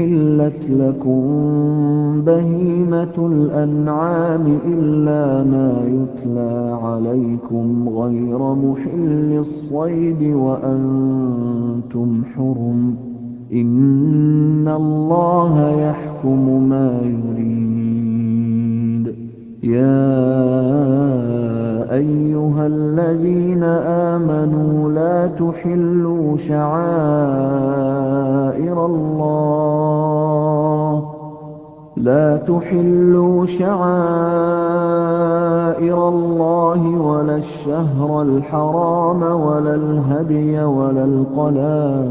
أحلت لكم بهيمة الأنعام إلا ما يتلى عليكم غير محل الصيد وأنتم حرم إن الله يحكم ما يريد. يا أيها الذين آمنوا لا تحلوا شعائر الله. لا تحلوا شعائر الله ولا الشهر الحرام ولا الهدي ولا القلائد.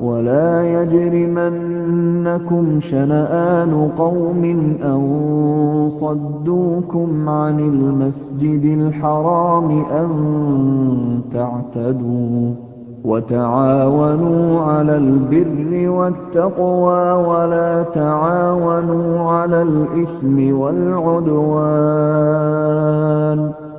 ولا يجرمنكم شنآن قوم أن صدوكم عن المسجد الحرام أن تعتدوا وتعاونوا على البر والتقوى ولا تعاونوا على الإثم والعدوان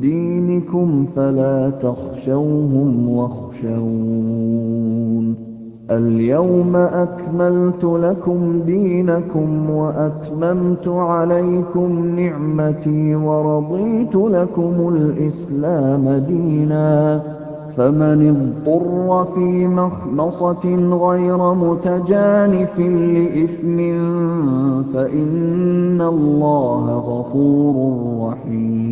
دِينِكُمْ فَلَا تَخْشَوْهُمْ وَاخْشَوْنِ ۚ. الْيَوْمَ أَكْمَلْتُ لَكُمْ دِينَكُمْ وَأَتْمَمْتُ عَلَيْكُمْ نِعْمَتِي وَرَضِيتُ لَكُمُ الْإِسْلَامَ دِينًا. فَمَنِ اضْطُرَّ فِي مَخْمَصَةٍ غَيْرَ مُتَجَانِفٍ لِّإِثْمٍ فَإِنَّ اللَّهَ غَفُورٌ رَّحِيمٌ.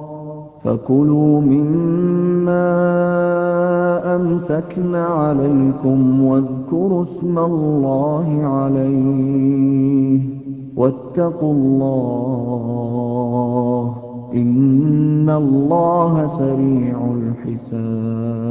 فَكُلُوا مِمَّا أَمْسَكْنَ عَلَيْكُمْ وَاذْكُرُوا اسْمَ اللَّهِ عَلَيْهِ ۖ وَاتَّقُوا اللَّهَ ۚ إِنَّ اللَّهَ سَرِيعُ الْحِسَابِ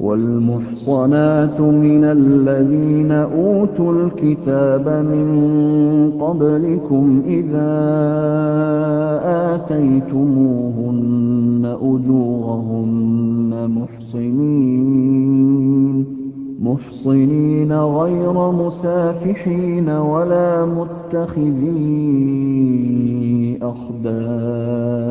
وَالْمُحْصَنَاتُ مِنَ الَّذِينَ أُوتُوا الْكِتَابَ مِن قَبْلِكُمْ إِذَا آتَيْتُمُوهُنَّ أُجُورَهُنَّ مُحْصِنِينَ غَيْرَ مُسَافِحِينَ وَلَا مُتَّخِذِي أَخْدَانٍ.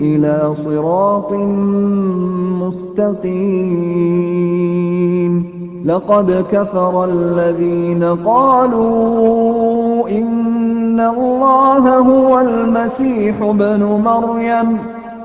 إِلَىٰ صِرَاطٍ مُّسْتَقِيمٍ. لَّقَدْ كَفَرَ الَّذِينَ قَالُوا إِنَّ اللَّهَ هُوَ الْمَسِيحُ ابْنُ مَرْيَمَ ۚ.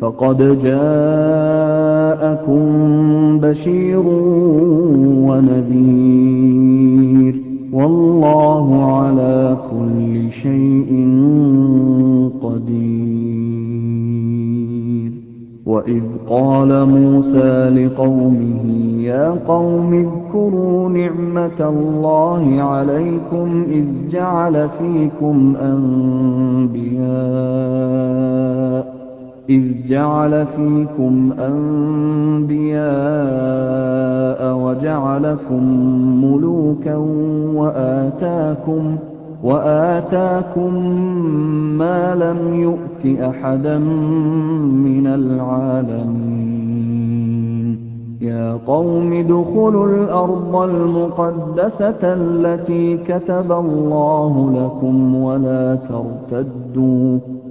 فَقَدْ جَاءَكُم بَشِيرٌ وَنَذِيرٌ ۗ. وَاللَّهُ عَلَىٰ كُلِّ شَيْءٍ قَدِيرٌ. وَإِذْ قَالَ مُوسَىٰ لِقَوْمِهِ يَا قَوْمِ اذْكُرُوا نِعْمَةَ اللَّهِ عَلَيْكُمْ إِذْ جَعَلَ فِيكُمْ أَنبِيَاءَ إِذْ جَعَلَ فِيكُمْ أَنبِيَاءَ وَجَعَلَكُم مُّلُوكًا وَآتَاكُم مَّا لَمْ يُؤْتِ أَحَدًا مِّنَ الْعَالَمِينَ. يَا قَوْمِ ادْخُلُوا الْأَرْضَ الْمُقَدَّسَةَ الَّتِي كَتَبَ اللَّهُ لَكُمْ وَلَا تَرْتَدُّوا.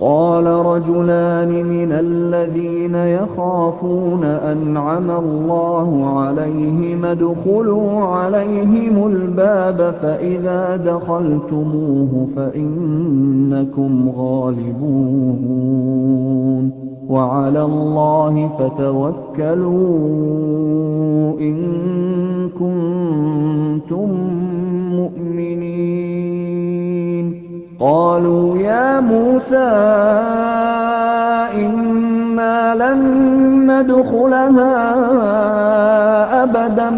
قَالَ رَجُلَانِ مِنَ الَّذِينَ يَخَافُونَ أَنْعَمَ اللَّهُ عَلَيْهِمُ ادْخُلُوا عَلَيْهِمُ الْبَابَ فَإِذَا دَخَلْتُمُوهُ فَإِنَّكُمْ غَالِبُونَ وَعَلَى اللَّهِ فَتَوَكَّلُوا إِن كُنتُم مُّؤْمِنِينَ قَالُوا يَا مُوسَىٰ إِنَّا لَن نَّدْخُلَهَا أَبَدًا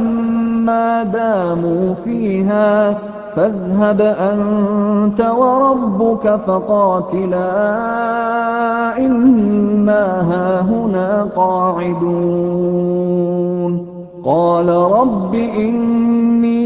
مَّا دَامُوا فِيهَا. فَاذْهَبْ أَنتَ وَرَبُّكَ فَقَاتِلَا إِنَّا هَاهُنَا قَاعِدُونَ. قَالَ رَبِّ إِنِّي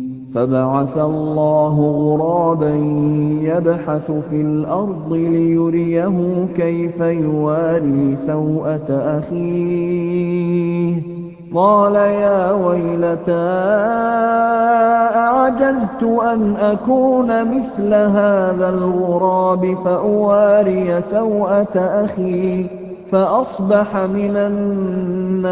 فَبَعَثَ اللَّهُ غُرَابًا يَبْحَثُ فِي الْأَرْضِ لِيُرِيَهُ كَيْفَ يُوَارِي سَوْءَةَ أَخِيهِ ۚ. قَالَ يَا وَيْلَتَا أَعَجَزْتُ أَنْ أَكُونَ مِثْلَ هَٰذَا الْغُرَابِ فَأُوَارِيَ سَوْءَةَ أَخِي ۖ فَأَصْبَحَ مِنَ النَّادِمِينَ.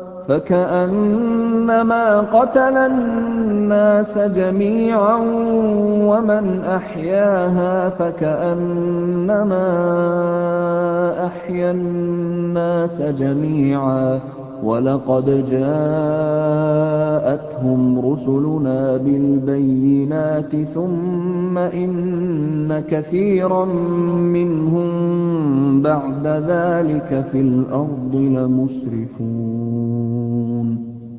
قَتَلَ النَّاسَ جَمِيعًا وَمَنْ أَحْيَاهَا فَكَأَنَّمَا أَحْيَا النَّاسَ جَمِيعًا ۚ وَلَقَدْ جَاءَتْهُمْ رُسُلُنَا بِالْبَيِّنَاتِ ثُمَّ إِنَّ كَثِيرًا مِّنْهُم بَعْدَ ذَٰلِكَ فِي الْأَرْضِ لَمُسْرِفُونَ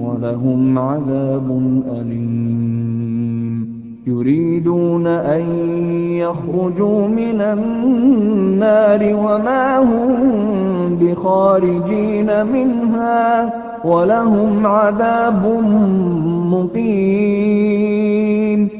وَلَهُمْ عَذَابٌ أَلِيمٌ. يُرِيدُونَ أَن يَخْرُجُوا مِنَ النَّارِ وَمَا هُم بِخَارِجِينَ مِنْهَا ۖ وَلَهُمْ عَذَابٌ مُّقِيمٌ.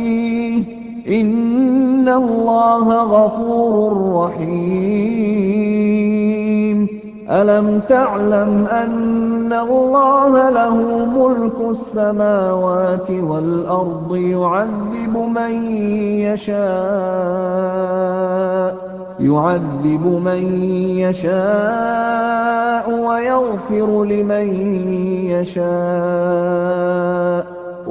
إِنَّ اللَّهَ غَفُورٌ رَّحِيمٌ أَلَمْ تَعْلَمْ أَنَّ اللَّهَ لَهُ مُلْكُ السَّمَاوَاتِ وَالْأَرْضِ يُعَذِّبُ مَن يَشَاءُ وَيَغْفِرُ لِمَن يَشَاءُ ۗ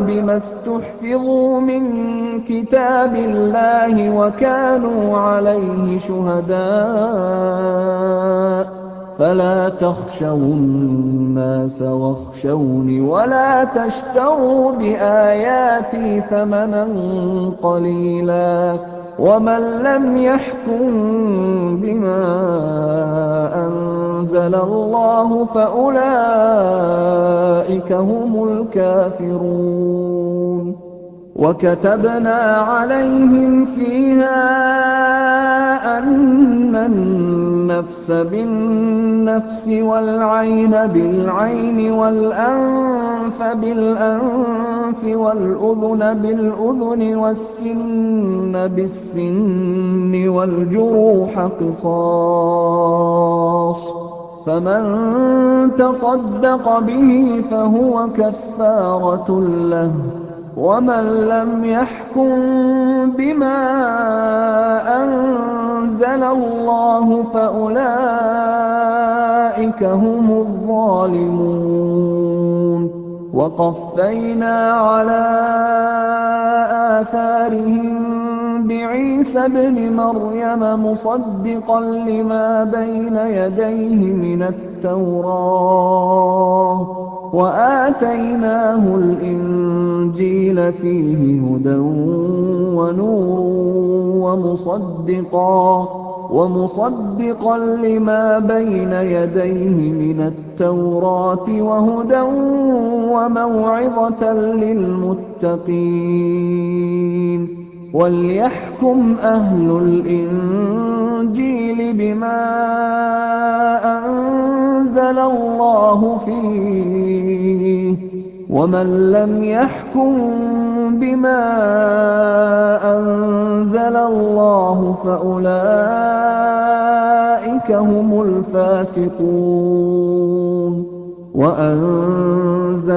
بِمَا اسْتُحْفِظُوا مِن كِتَابِ اللَّهِ وَكَانُوا عَلَيْهِ شُهَدَاءَ ۚ. فَلَا تَخْشَوُا النَّاسَ وَاخْشَوْنِ وَلَا تَشْتَرُوا بِآيَاتِي ثَمَنًا قَلِيلًا ۚ. وَمَن لَّمْ يَحْكُم بِمَا أَنزَلَ اللَّهُ فَأُولَٰئِكَ هُمُ الْكَافِرُونَ. وَكَتَبْنَا عَلَيْهِمْ فِيهَا أَنَّ النَّفْسَ بِالنَّفْسِ وَالْعَيْنَ بِالْعَيْنِ وَالْأَنفَ بِالْأَنفِ وَالْأُذُنَ بِالْأُذُنِ وَالسِّنَّ بِالسِّنِّ وَالْجُرُوحَ قِصَاصٌ ۚ. فَمَن تَصَدَّقَ بِهِ فَهُوَ كَفَّارَةٌ لَّهُ ۚ. وَمَن لَّمْ يَحْكُم بِمَا أَنزَلَ اللَّهُ فَأُولَٰئِكَ هُمُ الظَّالِمُونَ. وَقَفَّيْنَا عَلَىٰ آثَارِهِم بِعِيسَى ابْنِ مَرْيَمَ مُصَدِّقًا لِّمَا بَيْنَ يَدَيْهِ مِنَ التَّوْرَاةِ ۖ وَآتَيْنَاهُ الْإِنجِيلَ فِيهِ هُدًى وَنُورٌ وَمُصَدِّقًا لِّمَا بَيْنَ يَدَيْهِ مِنَ التَّوْرَاةِ وَهُدًى وَمَوْعِظَةً لِّلْمُتَّقِينَ. وَلْيَحْكُمْ أَهْلُ الْإِنجِيلِ بِمَا أَنزَلَ اللَّهُ فِيهِ ۚ وَمَن لَّمْ يَحْكُم بِمَا أَنزَلَ اللَّهُ فَأُولَٰئِكَ هُمُ الْفَاسِقُونَ. وَأَنزَلْنَا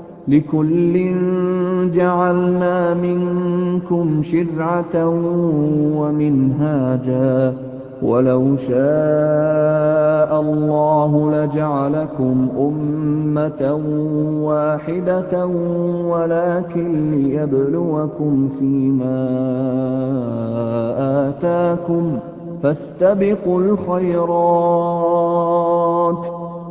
لِكُلٍّ جَعَلْنَا مِنكُمْ شِرْعَةً وَمِنْهَاجًا ۚ. وَلَوْ شَاءَ اللَّهُ لَجَعَلَكُمْ أُمَّةً وَاحِدَةً وَلَٰكِن لِّيَبْلُوَكُمْ فِي مَا آتَاكُمْ ۖ. فَاسْتَبِقُوا الْخَيْرَاتِ ۚ.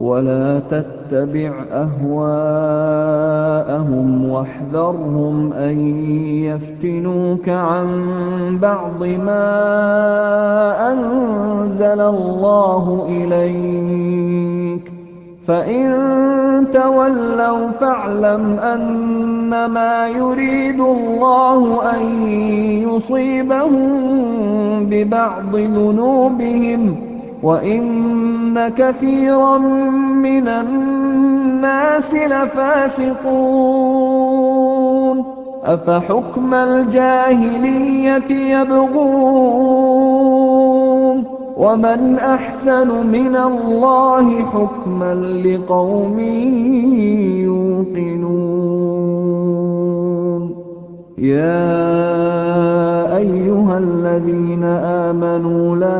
وَلَا تَتَّبِعْ أَهْوَاءَهُمْ وَاحْذَرْهُمْ أَن يَفْتِنُوكَ عَن بَعْضِ مَا أَنزَلَ اللَّهُ إِلَيْكَ ۖ فَإِن تَوَلَّوْا فَاعْلَمْ أَنَّمَا يُرِيدُ اللَّهُ أَن يُصِيبَهُم بِبَعْضِ ذُنُوبِهِمْ ۗ وَإِنَّ كَثِيرًا مِّنَ النَّاسِ لَفَاسِقُونَ أَفَحُكْمَ الْجَاهِلِيَّةِ يَبْغُونَ ۚ وَمَنْ أَحْسَنُ مِنَ اللَّهِ حُكْمًا لِّقَوْمٍ يُوقِنُونَ يَا أَيُّهَا الَّذِينَ آمَنُوا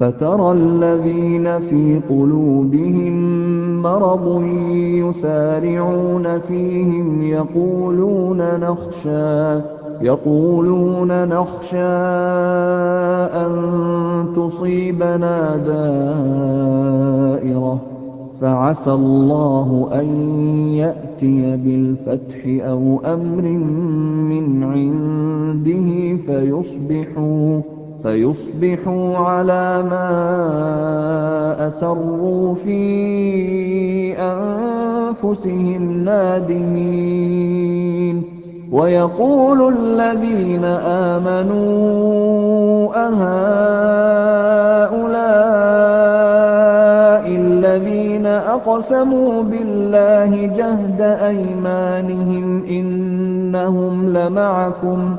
فَتَرَى الَّذِينَ فِي قُلُوبِهِم مَّرَضٌ يُسَارِعُونَ فِيهِمْ يَقُولُونَ نَخْشَىٰ أَن تُصِيبَنَا دَائِرَةٌ ۚ. فَعَسَى اللَّهُ أَن يَأْتِيَ بِالْفَتْحِ أَوْ أَمْرٍ مِّنْ عِندِهِ فَيُصْبِحُوا عَلَىٰ مَا أَسَرُّوا فِي أَنفُسِهِمْ نَادِمِينَ. وَيَقُولُ الَّذِينَ آمَنُوا أَهَٰؤُلَاءِ الَّذِينَ أَقْسَمُوا بِاللَّهِ جَهْدَ أَيْمَانِهِمْ إِنَّهُمْ لَمَعَكُمْ ۚ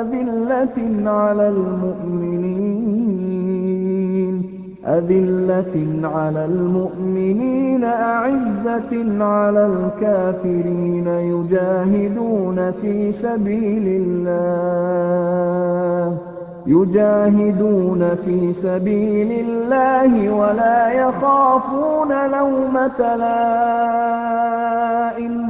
أَذِلَّةٍ عَلَى الْمُؤْمِنِينَ. أَعِزَّةٍ عَلَى الْكَافِرِينَ يُجَاهِدُونَ فِي سَبِيلِ اللَّهِ وَلَا يَخَافُونَ لَوْمَةَ لَائِمٍ ۚ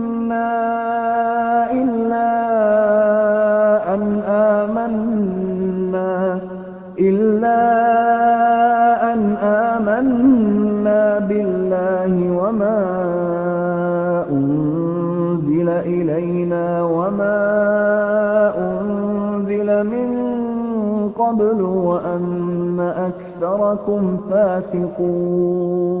مِنْهَا إِلَّا أَنْ آمَنَّا بِاللَّهِ وَمَا أُنْزِلَ إِلَيْنَا وَمَا أُنْزِلَ مِنْ قَبْلُ وَأَنَّ أَكْثَرَكُمْ فَاسِقُونَ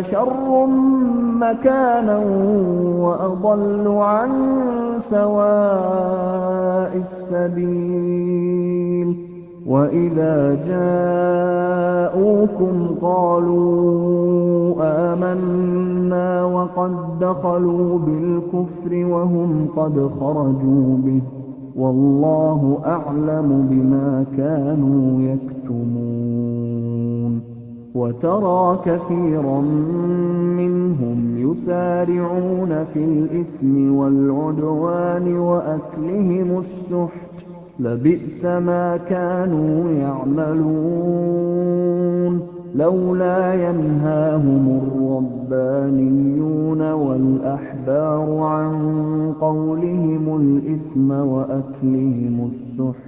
شَرٌّ مَّكَانًا وَأَضَلُّ عَن سَوَاءِ السَّبِيلِ. وَإِذَا جَاءُوكُمْ قَالُوا آمَنَّا وَقَد دَّخَلُوا بِالْكُفْرِ وَهُمْ قَدْ خَرَجُوا بِهِ ۚ. وَاللَّهُ أَعْلَمُ بِمَا كَانُوا يَكْتُمُونَ. وَتَرَىٰ كَثِيرًا مِّنْهُمْ يُسَارِعُونَ فِي الْإِثْمِ وَالْعُدْوَانِ وَأَكْلِهِمُ السُّحْتَ ۚ. لَبِئْسَ مَا كَانُوا يَعْمَلُونَ. لَوْلَا يَنْهَاهُمُ الرَّبَّانِيُّونَ وَالْأَحْبَارُ عَن قَوْلِهِمُ الْإِثْمَ وَأَكْلِهِمُ السُّحْتَ ۚ.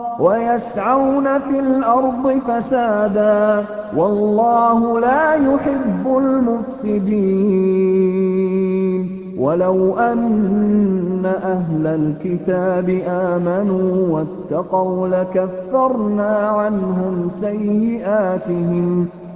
وَيَسْعَوْنَ فِي الْأَرْضِ فَسَادًا ۚ وَاللَّهُ لَا يُحِبُّ الْمُفْسِدِينَ. وَلَوْ أَنَّ أَهْلَ الْكِتَابِ آمَنُوا وَاتَّقَوْا لَكَفَّرْنَا عَنْهُمْ سَيِّئَاتِهِمْ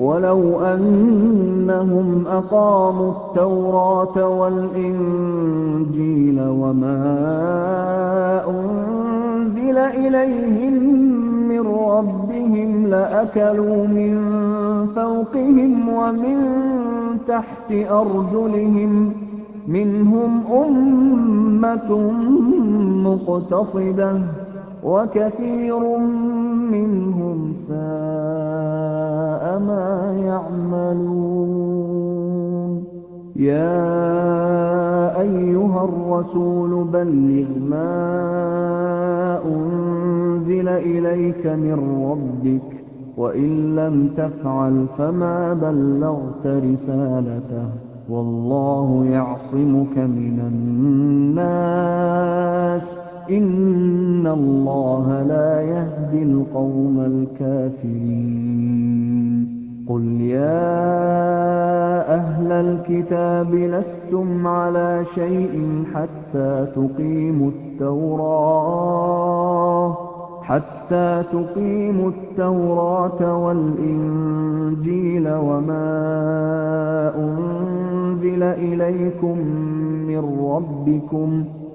وَلَوْ أَنَّهُمْ أَقَامُوا التَّوْرَاةَ وَالْإِنجِيلَ وَمَا أُنزِلَ إِلَيْهِم مِّن رَّبِّهِمْ لَأَكَلُوا مِن فَوْقِهِمْ وَمِن تَحْتِ أَرْجُلِهِم ۚ مِّنْهُمْ أُمَّةٌ مُّقْتَصِدَةٌ ۖ وَكَثِيرٌ مِّنْهُمْ سَاءَ مَا يَعْمَلُونَ. يَا أَيُّهَا الرَّسُولُ بَلِّغْ مَا أُنزِلَ إِلَيْكَ مِن رَّبِّكَ ۖ وَإِن لَّمْ تَفْعَلْ فَمَا بَلَّغْتَ رِسَالَتَهُ ۚ. وَاللَّهُ يَعْصِمُكَ مِنَ النَّاسِ ۗ. إِنَّ اللَّهَ لَا يَهْدِي الْقَوْمَ الْكَافِرِينَ. قُلْ يَا أَهْلَ الْكِتَابِ لَسْتُمْ عَلَىٰ شَيْءٍ حَتَّىٰ تُقِيمُوا التَّوْرَاةَ وَالْإِنجِيلَ وَمَا أُنزِلَ إِلَيْكُم مِّن رَّبِّكُمْ ۗ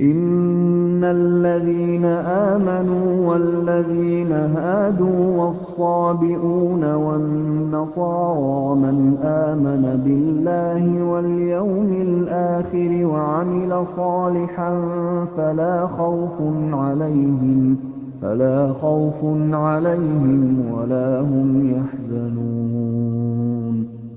إِنَّ الَّذِينَ آمَنُوا وَالَّذِينَ هَادُوا وَالصَّابِئُونَ وَالنَّصَارَىٰ مَنْ آمَنَ بِاللَّهِ وَالْيَوْمِ الْآخِرِ وَعَمِلَ صَالِحًا فَلَا خَوْفٌ عَلَيْهِمْ وَلَا هُمْ يَحْزَنُونَ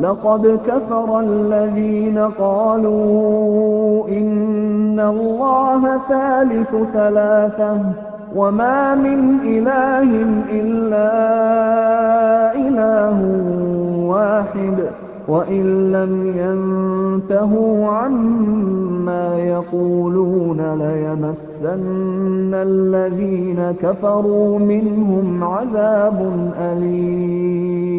لَقَدْ كَفَرَ الَّذِينَ قَالُوا إِنَّ اللَّهَ ثَالِثُ ثَلَاثَةٍ ۘ وَمَا مِنْ إِلَٰهٍ إِلَّا إِلَٰهٌ وَاحِدٌ ۚ وَإِن لَّمْ يَنتَهُوا عَمَّا يَقُولُونَ لَيَمَسَّنَّ الَّذِينَ كَفَرُوا مِنْهُمْ عَذَابٌ أَلِيمٌ.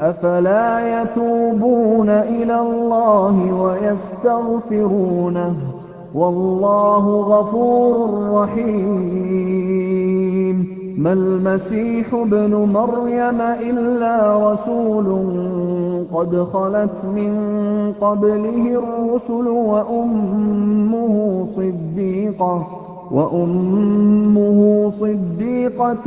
أَفَلَا يَتُوبُونَ إِلَى اللَّهِ وَيَسْتَغْفِرُونَهُ ۚ وَاللَّهُ غَفُورٌ رَّحِيمٌ. مَّا الْمَسِيحُ ابْنُ مَرْيَمَ إِلَّا رَسُولٌ قَدْ خَلَتْ مِن قَبْلِهِ الرُّسُلُ وَأُمُّهُ صِدِّيقَةٌ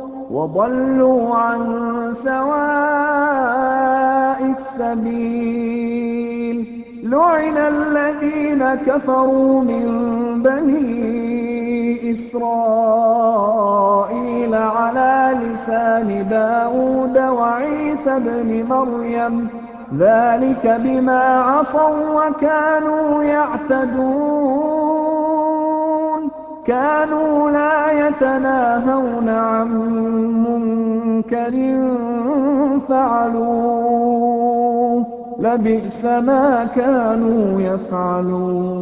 عَن سَوَاءِ السَّبِيلِ. لُعِنَ الَّذِينَ كَفَرُوا مِن بَنِي إِسْرَائِيلَ عَلَىٰ لِسَانِ دَاوُودَ وَعِيسَى ابْنِ مَرْيَمَ ۚ. ذَٰلِكَ بِمَا عَصَوا وَّكَانُوا يَعْتَدُونَ. كَانُوا لَا يَتَنَاهَوْنَ عَن مُّنكَرٍ فَعَلُوهُ ۚ. لَبِئْسَ مَا كَانُوا يَفْعَلُونَ.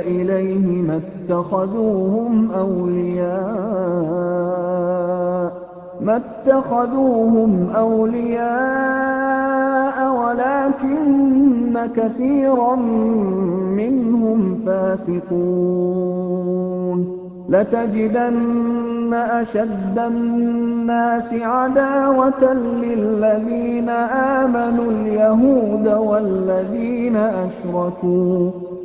إِلَيْهِ مَا اتَّخَذُوهُمْ أَوْلِيَاءَ وَلَٰكِنَّ كَثِيرًا مِّنْهُمْ فَاسِقُونَ. لَتَجِدَنَّ أَشَدَّ النَّاسِ عَدَاوَةً لِّلَّذِينَ آمَنُوا الْيَهُودَ وَالَّذِينَ أَشْرَكُوا ۖ.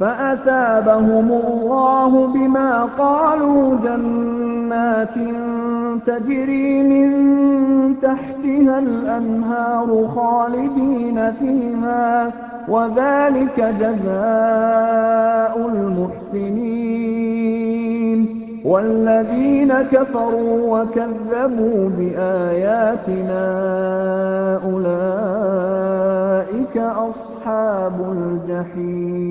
فَأَثَابَهُمُ اللَّهُ بِمَا قَالُوا جَنَّاتٍ تَجْرِي مِن تَحْتِهَا الْأَنْهَارُ خَالِدِينَ فِيهَا ۚ وَذَٰلِكَ جَزَاءُ الْمُحْسِنِينَ. وَالَّذِينَ كَفَرُوا وَكَذَّبُوا بِآيَاتِنَا أُولَٰئِكَ أَصْحَابُ الْجَحِيمِ.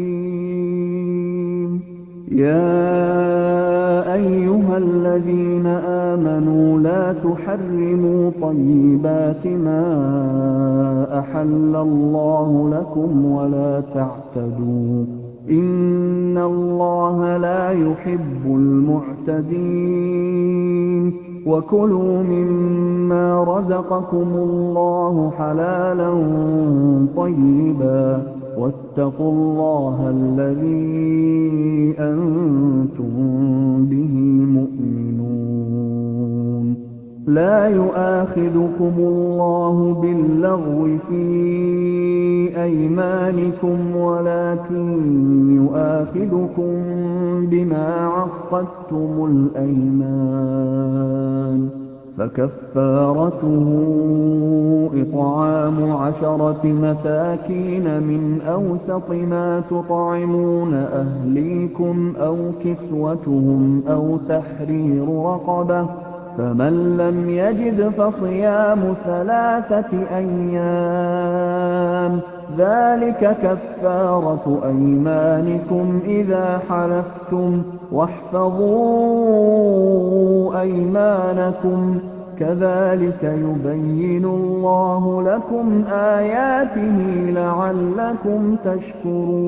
يَا أَيُّهَا الَّذِينَ آمَنُوا لَا تُحَرِّمُوا طَيِّبَاتِ مَا أَحَلَّ اللَّهُ لَكُمْ وَلَا تَعْتَدُوا ۚ. إِنَّ اللَّهَ لَا يُحِبُّ الْمُعْتَدِينَ. وَكُلُوا مِمَّا رَزَقَكُمُ اللَّهُ حَلَالًا طَيِّبًا وَاتَّقُوا اللَّهَ الَّذِي أَنتُم بِهِ مُؤْمِنُونَ لَا يُؤَاخِذُكُمُ اللَّهُ بِاللَّغْوِ فِي أَيْمَانِكُمْ وَلَٰكِن يُؤَاخِذُكُم بِمَا عَقَّدتُّمُ الْأَيْمَانَ ۖ فَكَفَّارَتُهُ إِطْعَامُ عَشَرَةِ مَسَاكِينَ مِنْ أَوْسَطِ مَا تُطْعِمُونَ أَهْلِيكُمْ أَوْ كِسْوَتُهُمْ أَوْ تَحْرِيرُ رَقَبَةٍ ۖ فَمَن لَّمْ يَجِدْ فَصِيَامُ ثَلَاثَةِ أَيَّامٍ ۚ ذَٰلِكَ كَفَّارَةُ أَيْمَانِكُمْ إِذَا حَلَفْتُمْ ۚ. وَاحْفَظُوا أَيْمَانَكُمْ ۚ كَذَٰلِكَ يُبَيِّنُ اللَّهُ لَكُمْ آيَاتِهِ لَعَلَّكُمْ تَشْكُرُونَ.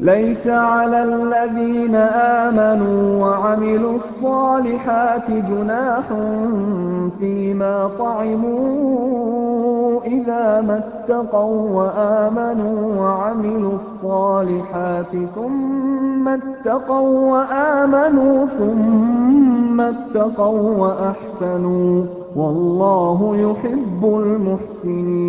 لَيْسَ عَلَى الَّذِينَ آمَنُوا وَعَمِلُوا الصَّالِحَاتِ جُنَاحٌ فِيمَا طَعِمُوا إِذَا مَا اتَّقَوا وَّآمَنُوا وَعَمِلُوا الصَّالِحَاتِ ثُمَّ اتَّقَوا وَّآمَنُوا ثُمَّ اتَّقَوا وَّأَحْسَنُوا ۗ. وَاللَّهُ يُحِبُّ الْمُحْسِنِينَ.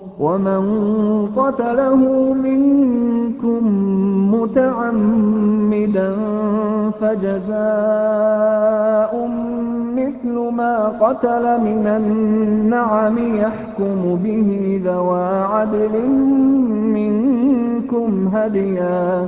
وَمَن قَتَلَهُ مِنكُم مُّتَعَمِّدًا فَجَزَاءٌ مِّثْلُ مَا قَتَلَ مِنَ النَّعَمِ يَحْكُمُ بِهِ ذَوَا عَدْلٍ مِّنكُمْ هَدْيًا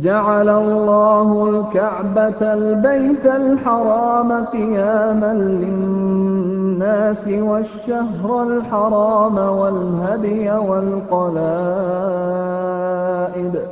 جَعَلَ اللَّهُ الْكَعْبَةَ الْبَيْتَ الْحَرَامَ قِيَامًا لِّلنَّاسِ وَالشَّهْرَ الْحَرَامَ وَالْهَدْيَ وَالْقَلَائِدَ ۚ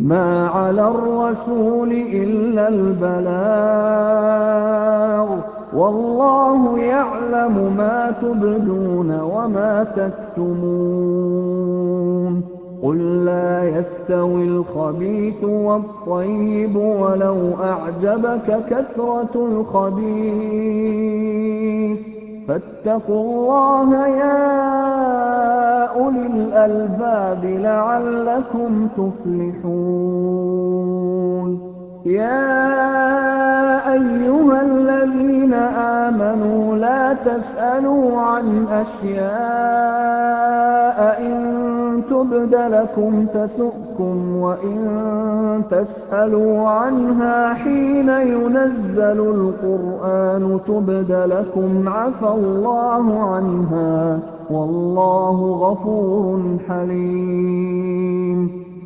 مَّا عَلَى الرَّسُولِ إِلَّا الْبَلَاغُ ۗ وَاللَّهُ يَعْلَمُ مَا تُبْدُونَ وَمَا تَكْتُمُونَ قُل لَّا يَسْتَوِي الْخَبِيثُ وَالطَّيِّبُ وَلَوْ أَعْجَبَكَ كَثْرَةُ الْخَبِيثِ ۚ فَاتَّقُوا اللَّهَ يَا أُولِي الْأَلْبَابِ لَعَلَّكُمْ تُفْلِحُونَ. يَا أَيُّهَا الَّذِينَ آمَنُوا لَا تَسْأَلُوا عَنْ أَشْيَاءَ إِن تُبْدَ لَكُمْ تَسُؤْكُمْ وَإِن تَسْأَلُوا عَنْهَا حِينَ يُنَزَّلُ الْقُرْآنُ تُبْدَ لَكُمْ عَفَا اللَّهُ عَنْهَا ۗ وَاللَّهُ غَفُورٌ حَلِيمٌ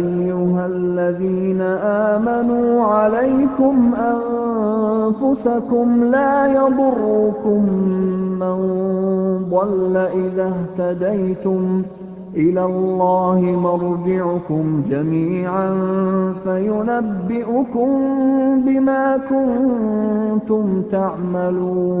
أَيُّهَا الَّذِينَ آمَنُوا عَلَيْكُمْ أَنفُسَكُمْ لَا يَضُرُّكُم مَّن ضَلَّ إِذَا اهْتَدَيْتُمْ ۚ إِلَى اللَّهِ مَرْجِعُكُمْ جَمِيعًا فَيُنَبِّئُكُم بِمَا كُنتُمْ تَعْمَلُونَ.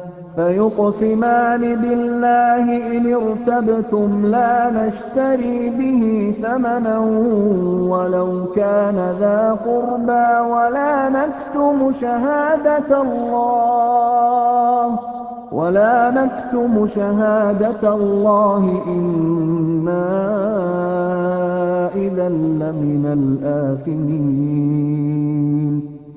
إِنِ ارْتَبْتُمْ لَا نَشْتَرِي بِهِ ثَمَنًا وَلَوْ كَانَ ذَا قُرْبَىٰ وَلَا نَكْتُمُ شَهَادَةَ اللَّهِ إِنَّا إِذًا لَّمِنَ الْآثِمِينَ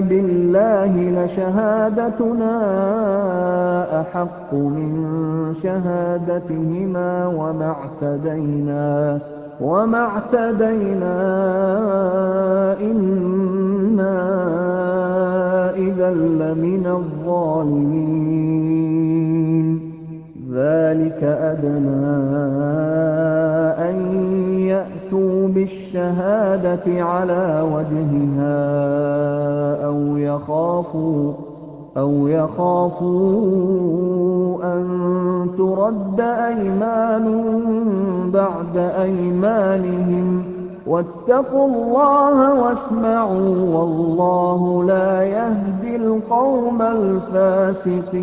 بِاللَّهِ لَشَهَادَتُنَا أَحَقُّ مِن شَهَادَتِهِمَا وَمَا اعْتَدَيْنَا إِنَّا إِذًا لَّمِنَ الظَّالِمِينَ. ذَٰلِكَ أَدْنَىٰ بِالشَّهَادَةِ عَلَىٰ وَجْهِهَا أَوْ يَخَافُوا أَن تُرَدَّ أَيْمَانٌ بَعْدَ أَيْمَانِهِمْ ۗ وَاتَّقُوا اللَّهَ وَاسْمَعُوا ۗ وَاللَّهُ لَا يَهْدِي الْقَوْمَ الْفَاسِقِينَ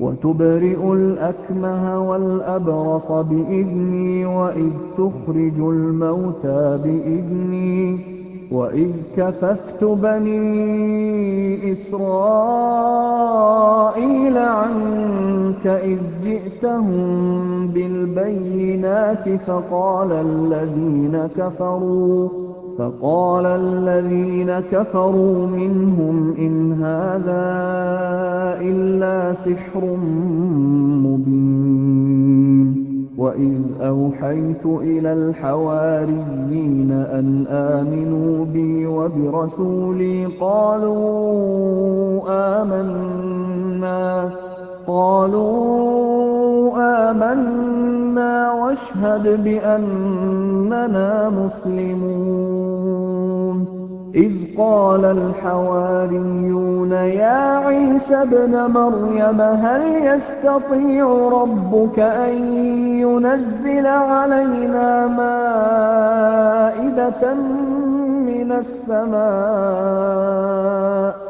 وَتُبْرِئُ الْأَكْمَهَ وَالْأَبْرَصَ بِإِذْنِي ۖ وَإِذْ تُخْرِجُ الْمَوْتَىٰ بِإِذْنِي ۖ وَإِذْ كَفَفْتُ بَنِي إِسْرَائِيلَ عَنكَ إِذْ جِئْتَهُم بِالْبَيِّنَاتِ فَقَالَ الَّذِينَ كَفَرُوا مِنْهُمْ إِنْ هَٰذَا إِلَّا سِحْرٌ مُّبِينٌ وَإِذْ أَوْحَيْتُ إِلَى الْحَوَارِيِّينَ أَنْ آمِنُوا بِي وَبِرَسُولِي قَالُوا آمَنَّا وَاشْهَدْ بِأَنَّنَا مُسْلِمُونَ. قَالَ الْحَوَارِيُّونَ يَا عِيسَى ابْنَ مَرْيَمَ هَلْ يَسْتَطِيعُ رَبُّكَ أَن يُنَزِّلَ عَلَيْنَا مَائِدَةً مِّنَ السَّمَاءِ ۖ؟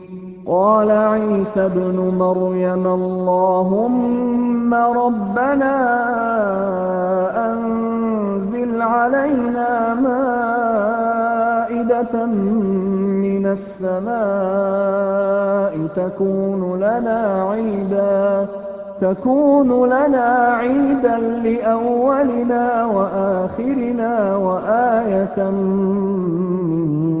قَالَ عِيسَى ابْنُ مَرْيَمَ اللَّهُمَّ رَبَّنَا أَنزِلْ عَلَيْنَا مَائِدَةً مِّنَ السَّمَاءِ تَكُونُ لَنَا عِيدًا لِّأَوَّلِنَا وَآخِرِنَا وَآيَةً مِّنكَ ۖ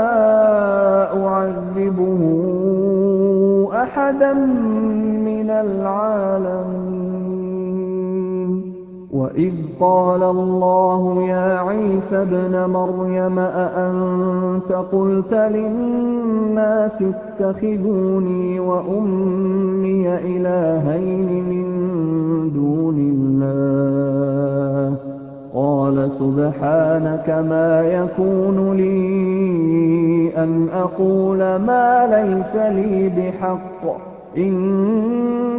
أُعَذِّبُهُ أَحَدًا مِّنَ الْعَالَمِينَ. وَإِذْ قَالَ اللَّهُ يَا عِيسَى ابْنَ مَرْيَمَ أَأَنتَ قُلْتَ لِلنَّاسِ اتَّخِذُونِي وَأُمِّيَ إِلَٰهَيْنِ مِن دُونِ اللَّهِ ۖ؟ قَالَ سُبْحَانَكَ مَا يَكُونُ لِي أَنْ أَقُولَ مَا لَيْسَ لِي بِحَقٍّ ۚ. إِن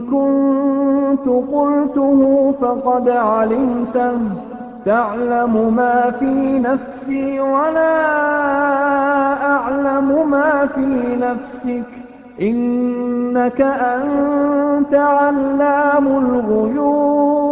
كُنتُ قُلْتُهُ فَقَدْ عَلِمْتَهُ ۚ. تَعْلَمُ مَا فِي نَفْسِي وَلَا أَعْلَمُ مَا فِي نَفْسِكَ ۚ. إِنَّكَ أَنتَ عَلَّامُ الْغُيُوبِ.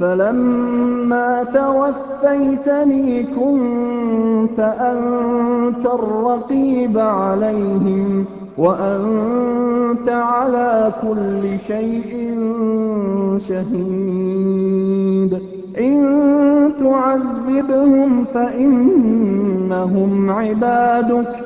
فَلَمَّا تَوَفَّيْتَنِي كُنتَ أَنتَ الرَّقِيبَ عَلَيْهِمْ ۚ وَأَنتَ عَلَىٰ كُلِّ شَيْءٍ شَهِيدٌ. إِن تُعَذِّبْهُمْ فَإِنَّهُمْ عِبَادُكَ ۖ.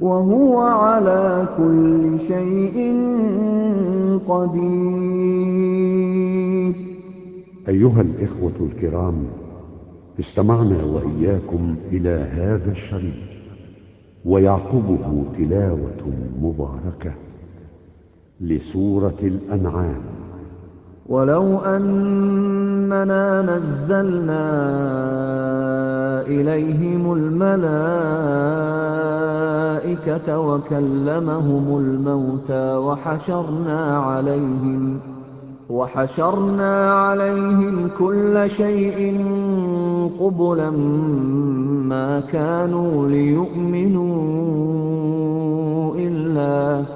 وَهُوَ عَلَىٰ كُلِّ شَيْءٍ قَدِيرٌ. أيها الإخوة الكرام استمعنا وإياكم إلى هذا الشريط ويعقبه تلاوة مباركة لسورة الأنعام. وَلَوْ أَنَّنَا نَزَّلْنَا إِلَيْهِمُ الْمَلَائِكَةَ وَكَلَّمَهُمُ الْمَوْتَىٰ وَحَشَرْنَا عَلَيْهِمْ كُلَّ شَيْءٍ قُبُلًا مَّا كَانُوا لِيُؤْمِنُوا إِلَّا